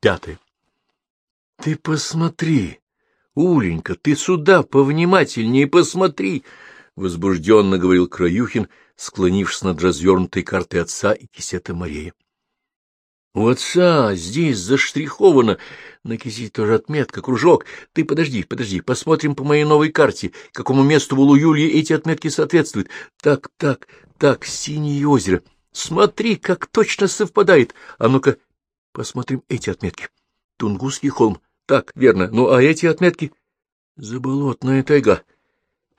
Пятое. — Ты посмотри, Уленька, ты сюда повнимательнее посмотри! — возбужденно говорил Краюхин, склонившись над развернутой картой отца и кисета Мария. — У отца здесь заштриховано, на кисете тоже отметка, кружок. Ты подожди, подожди, посмотрим по моей новой карте, какому месту в Улу-Юлье эти отметки соответствуют. Так, так, так, синее озеро. Смотри, как точно совпадает. А ну-ка, посмотрим эти отметки. Тунгусский холм. Так, верно. Ну, а эти отметки? Заболотная тайга.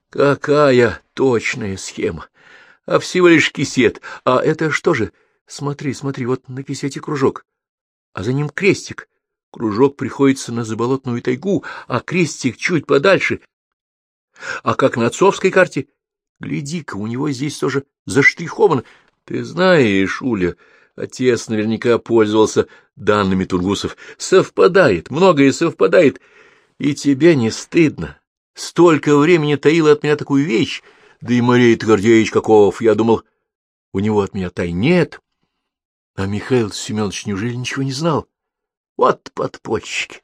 Какая точная схема. А всего лишь кисет. А это что же? Смотри, смотри, вот на кисете кружок. А за ним крестик. Кружок приходится на заболотную тайгу, а крестик чуть подальше. А как на отцовской карте? Гляди-ка, у него здесь тоже заштриховано. Ты знаешь, Уля, отец наверняка пользовался данными Тунгусов. Совпадает, многое совпадает. И тебе не стыдно. Столько времени таила от меня такую вещь. Да и Марей Гордеевич каков, я думал, у него от меня тай нет. А Михаил Семенович неужели ничего не знал? Вот подпольщики,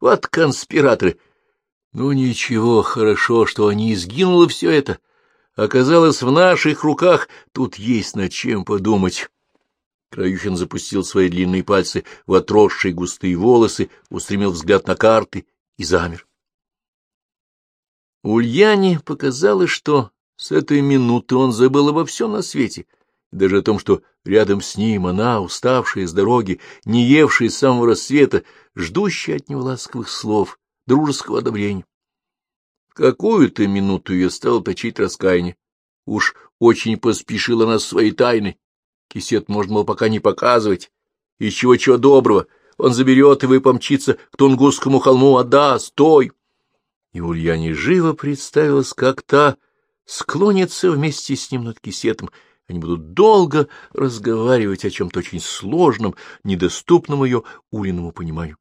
вот конспираторы. Ну ничего, хорошо, что не изгинуло все это. Оказалось, в наших руках тут есть над чем подумать. Краюхин запустил свои длинные пальцы в отросшие густые волосы, устремил взгляд на карты и замер. Ульяне показалось, что с этой минуты он забыл обо всем на свете — даже о том, что рядом с ним она, уставшая с дороги, не евшая с самого рассвета, ждущая от него ласковых слов, дружеского одобрения. В какую-то минуту ее стало точить раскаяние. Уж очень поспешила она своей тайны. Кисет можно было пока не показывать. И чего-чего доброго, он заберет и помчится к Тунгусскому холму, а да, стой! И Ульяне живо представилось, как та склонится вместе с ним над кисетом, они будут долго разговаривать о чем-то очень сложном, недоступном ее Улиному пониманию.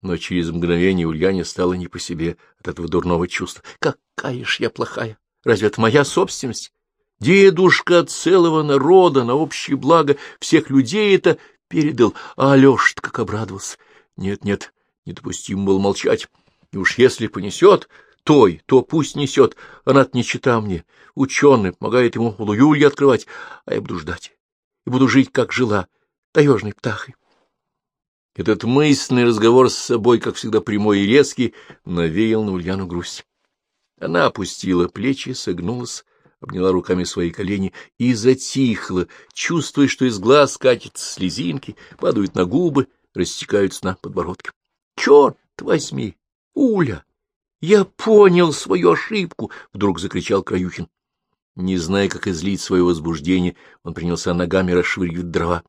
Но через мгновение Ульяне стало не по себе от этого дурного чувства. Какая ж я плохая! Разве это моя собственность? Дедушка целого народа на общее благо всех людей это передал, а Алеша как обрадовался. Нет, нет, недопустимо было молчать. И уж если понесет, той, то пусть несет. Она-то не чита мне. Ученый помогает ему Луюлье открывать, а я буду ждать. И буду жить, как жила, таежной птахой. Этот мысленный разговор с собой, как всегда прямой и резкий, навеял на Ульяну грусть. Она опустила плечи, согнулась, обняла руками свои колени и затихла, чувствуя, что из глаз катятся слезинки, падают на губы, растекаются на подбородке. — Черт возьми, Уля! Я понял свою ошибку! — вдруг закричал Краюхин. Не зная, как излить свое возбуждение, он принялся ногами расшвыривать дрова.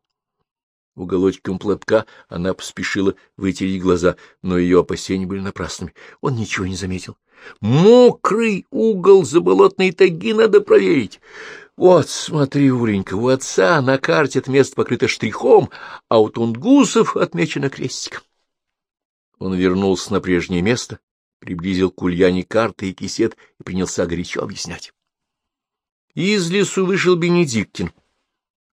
Уголочком платка она поспешила вытереть глаза, но ее опасения были напрасными. Он ничего не заметил. «Мокрый угол заболотной таги надо проверить. Вот, смотри, Уленька, у отца на карте это место покрыто штрихом, а у тунгусов отмечено крестиком». Он вернулся на прежнее место, приблизил к Ульяне карты и кисет и принялся горячо объяснять. Из лесу вышел Бенедиктин.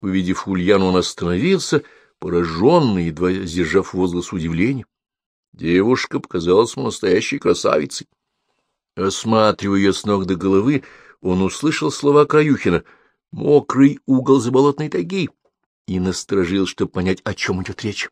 Увидев Ульяну, он остановился, пораженный, едва сдержав возглас удивления. Девушка показалась ему настоящей красавицей. Осматривая ее с ног до головы, он услышал слова Краюхина «мокрый угол заболотной тайги» и насторожил, чтобы понять, о чем идет речь.